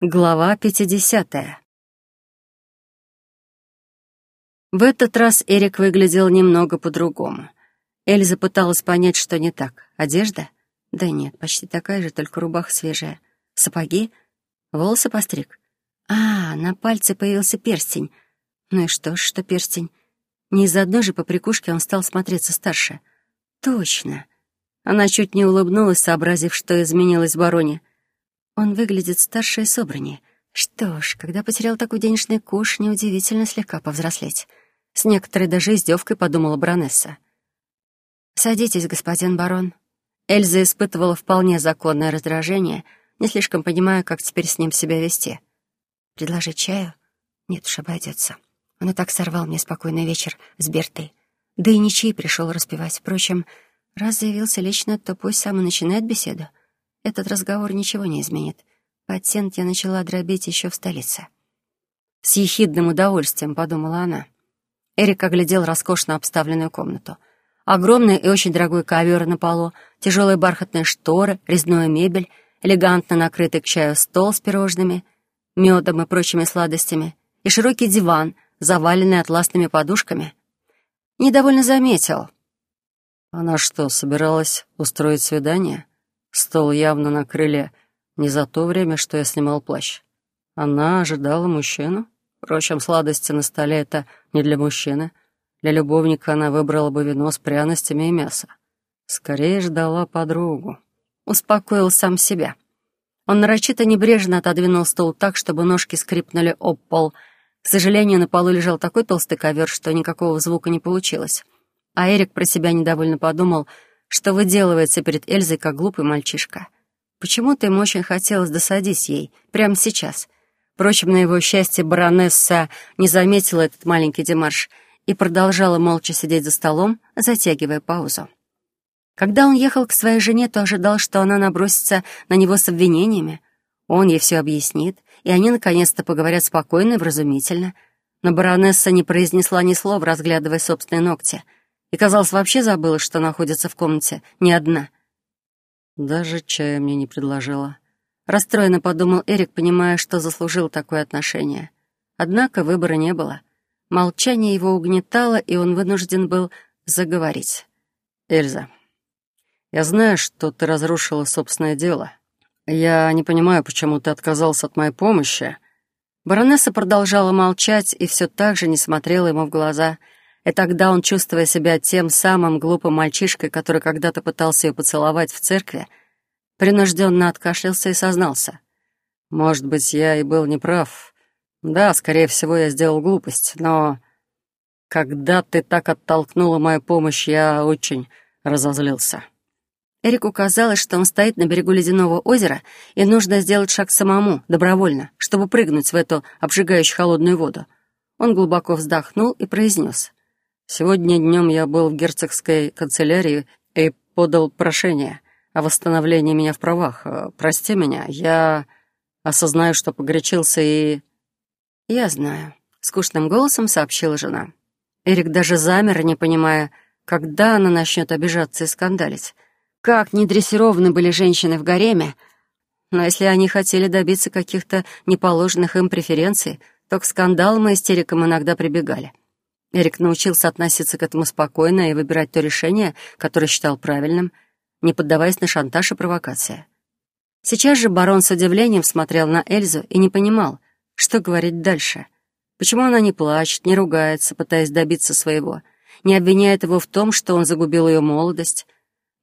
Глава 50. В этот раз Эрик выглядел немного по-другому. Эльза пыталась понять, что не так. Одежда? Да нет, почти такая же, только рубаха свежая. Сапоги? Волосы постриг? А, на пальце появился перстень. Ну и что ж, что перстень? Не из-за одной же поприкушки он стал смотреться старше. Точно. Она чуть не улыбнулась, сообразив, что изменилось в бароне. Он выглядит старше и собраннее. Что ж, когда потерял такой денежный куш, неудивительно слегка повзрослеть. С некоторой даже издевкой подумала баронесса. «Садитесь, господин барон». Эльза испытывала вполне законное раздражение, не слишком понимая, как теперь с ним себя вести. «Предложить чаю? Нет уж, обойдется. Он и так сорвал мне спокойный вечер с Бертой. Да и ничей пришел распевать. Впрочем, раз заявился лично, то пусть сам и начинает беседу. Этот разговор ничего не изменит. Патент я начала дробить еще в столице. С ехидным удовольствием, подумала она. Эрик оглядел роскошно обставленную комнату. Огромный и очень дорогой ковер на полу, тяжелые бархатные шторы, резная мебель, элегантно накрытый к чаю стол с пирожными, медом и прочими сладостями, и широкий диван, заваленный атласными подушками. Недовольно заметил. Она что, собиралась устроить свидание? Стол явно накрыли не за то время, что я снимал плащ. Она ожидала мужчину. Впрочем, сладости на столе — это не для мужчины. Для любовника она выбрала бы вино с пряностями и мясо. Скорее ждала подругу. Успокоил сам себя. Он нарочито небрежно отодвинул стол так, чтобы ножки скрипнули об пол. К сожалению, на полу лежал такой толстый ковер, что никакого звука не получилось. А Эрик про себя недовольно подумал — что выделывается перед Эльзой, как глупый мальчишка. Почему-то ему очень хотелось досадить ей, прямо сейчас. Впрочем, на его счастье баронесса не заметила этот маленький демарш и продолжала молча сидеть за столом, затягивая паузу. Когда он ехал к своей жене, то ожидал, что она набросится на него с обвинениями. Он ей все объяснит, и они наконец-то поговорят спокойно и вразумительно. Но баронесса не произнесла ни слова, разглядывая собственные ногти — и, казалось, вообще забыла, что находится в комнате не одна. Даже чая мне не предложила. Расстроенно подумал Эрик, понимая, что заслужил такое отношение. Однако выбора не было. Молчание его угнетало, и он вынужден был заговорить. «Эльза, я знаю, что ты разрушила собственное дело. Я не понимаю, почему ты отказался от моей помощи». Баронесса продолжала молчать и все так же не смотрела ему в глаза — и тогда он, чувствуя себя тем самым глупым мальчишкой, который когда-то пытался ее поцеловать в церкви, принужденно откашлялся и сознался. «Может быть, я и был неправ. Да, скорее всего, я сделал глупость, но когда ты так оттолкнула мою помощь, я очень разозлился». Эрику казалось, что он стоит на берегу ледяного озера, и нужно сделать шаг самому, добровольно, чтобы прыгнуть в эту обжигающую холодную воду. Он глубоко вздохнул и произнес. Сегодня днем я был в герцогской канцелярии и подал прошение о восстановлении меня в правах. Э, прости меня, я осознаю, что погорячился и... Я знаю, — скучным голосом сообщила жена. Эрик даже замер, не понимая, когда она начнет обижаться и скандалить. Как недрессированы были женщины в гареме, но если они хотели добиться каких-то неположенных им преференций, то к скандалам и истерикам иногда прибегали. Эрик научился относиться к этому спокойно и выбирать то решение, которое считал правильным, не поддаваясь на шантаж и провокации. Сейчас же барон с удивлением смотрел на Эльзу и не понимал, что говорить дальше. Почему она не плачет, не ругается, пытаясь добиться своего, не обвиняет его в том, что он загубил ее молодость.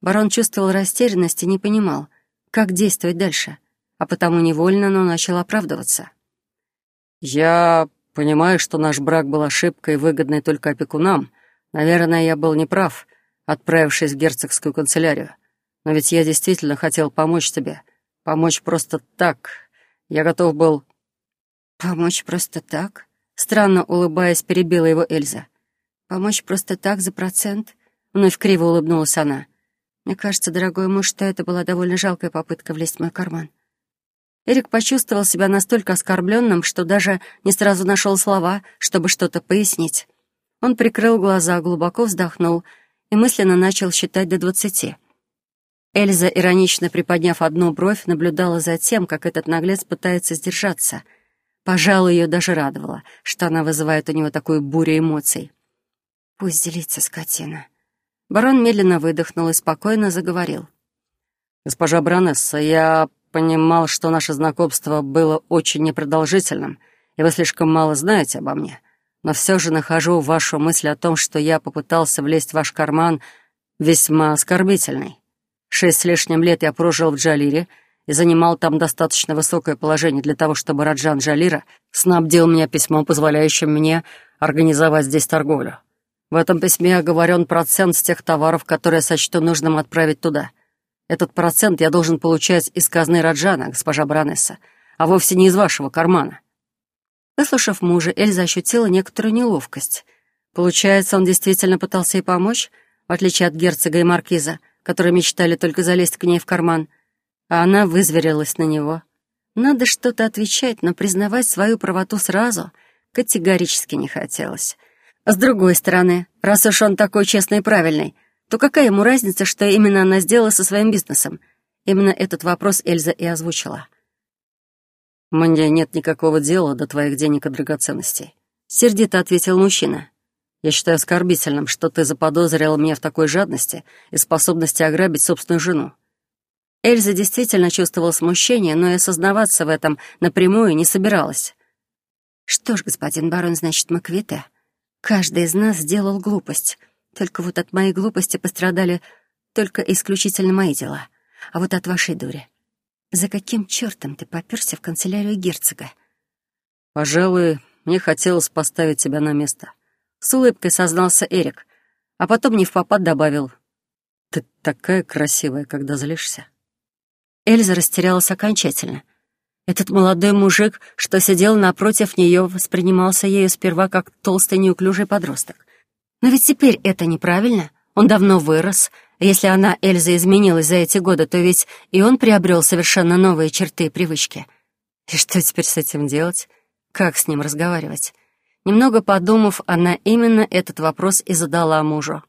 Барон чувствовал растерянность и не понимал, как действовать дальше, а потому невольно, но начал оправдываться. «Я Понимаю, что наш брак был ошибкой, выгодной только опекунам. Наверное, я был неправ, отправившись в герцогскую канцелярию. Но ведь я действительно хотел помочь тебе. Помочь просто так. Я готов был...» «Помочь просто так?» Странно улыбаясь, перебила его Эльза. «Помочь просто так за процент?» Вновь криво улыбнулась она. «Мне кажется, дорогой муж, что это была довольно жалкая попытка влезть в мой карман. Эрик почувствовал себя настолько оскорбленным, что даже не сразу нашел слова, чтобы что-то пояснить. Он прикрыл глаза, глубоко вздохнул и мысленно начал считать до двадцати. Эльза, иронично приподняв одну бровь, наблюдала за тем, как этот наглец пытается сдержаться. Пожалуй, ее даже радовало, что она вызывает у него такую бурю эмоций. «Пусть злится скотина». Барон медленно выдохнул и спокойно заговорил. «Госпожа Бронесса, я понимал, что наше знакомство было очень непродолжительным, и вы слишком мало знаете обо мне. Но все же нахожу вашу мысль о том, что я попытался влезть в ваш карман, весьма оскорбительной. Шесть с лишним лет я прожил в Джалире и занимал там достаточно высокое положение для того, чтобы Раджан Джалира снабдил меня письмом, позволяющим мне организовать здесь торговлю. В этом письме оговорен процент с тех товаров, которые я сочту нужным отправить туда. Этот процент я должен получать из казны Раджана, госпожа баронесса, а вовсе не из вашего кармана». Выслушав мужа, Эльза ощутила некоторую неловкость. Получается, он действительно пытался ей помочь, в отличие от герцога и маркиза, которые мечтали только залезть к ней в карман, а она вызверилась на него. Надо что-то отвечать, но признавать свою правоту сразу категорически не хотелось. С другой стороны, раз уж он такой честный и правильный — то какая ему разница, что именно она сделала со своим бизнесом? Именно этот вопрос Эльза и озвучила. «Мне нет никакого дела до твоих денег и драгоценностей», — сердито ответил мужчина. «Я считаю оскорбительным, что ты заподозрила меня в такой жадности и способности ограбить собственную жену». Эльза действительно чувствовала смущение, но и осознаваться в этом напрямую не собиралась. «Что ж, господин барон, значит, мы квиты. Каждый из нас сделал глупость. Только вот от моей глупости пострадали только исключительно мои дела. А вот от вашей дури. За каким чертом ты попёрся в канцелярию герцога? Пожалуй, мне хотелось поставить тебя на место. С улыбкой сознался Эрик, а потом не в попад добавил. Ты такая красивая, когда злишься. Эльза растерялась окончательно. Этот молодой мужик, что сидел напротив нее, воспринимался ею сперва как толстый неуклюжий подросток. Но ведь теперь это неправильно. Он давно вырос. Если она, Эльза, изменилась за эти годы, то ведь и он приобрел совершенно новые черты и привычки. И что теперь с этим делать? Как с ним разговаривать? Немного подумав, она именно этот вопрос и задала мужу.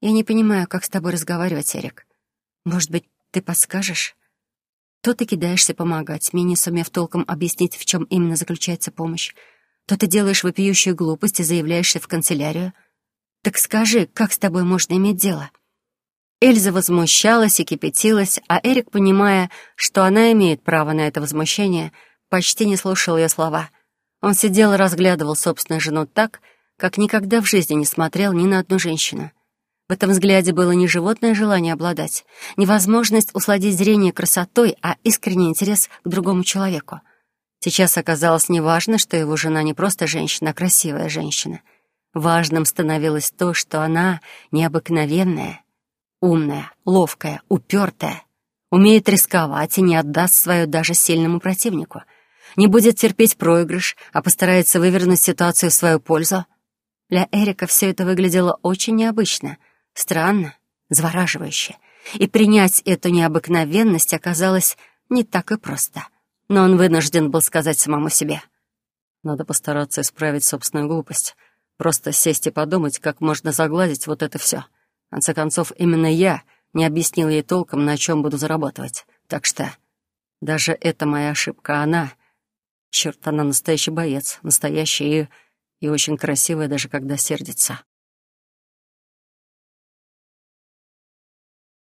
«Я не понимаю, как с тобой разговаривать, Эрик. Может быть, ты подскажешь?» То ты кидаешься помогать, мне не сумев толком объяснить, в чем именно заключается помощь. То ты делаешь вопиющую глупость и заявляешься в канцелярию. «Так скажи, как с тобой можно иметь дело?» Эльза возмущалась и кипятилась, а Эрик, понимая, что она имеет право на это возмущение, почти не слушал ее слова. Он сидел и разглядывал собственную жену так, как никогда в жизни не смотрел ни на одну женщину. В этом взгляде было не животное желание обладать, невозможность усладить зрение красотой, а искренний интерес к другому человеку. Сейчас оказалось неважно, что его жена не просто женщина, а красивая женщина — Важным становилось то, что она необыкновенная, умная, ловкая, упертая, умеет рисковать и не отдаст свое даже сильному противнику, не будет терпеть проигрыш, а постарается вывернуть ситуацию в свою пользу. Для Эрика все это выглядело очень необычно, странно, завораживающе, и принять эту необыкновенность оказалось не так и просто. Но он вынужден был сказать самому себе. «Надо постараться исправить собственную глупость», Просто сесть и подумать, как можно загладить вот это все. В конце концов, именно я не объяснил ей толком, на чем буду зарабатывать. Так что даже это моя ошибка. Она... Черт, она настоящий боец. Настоящий и... и очень красивая, даже когда сердится.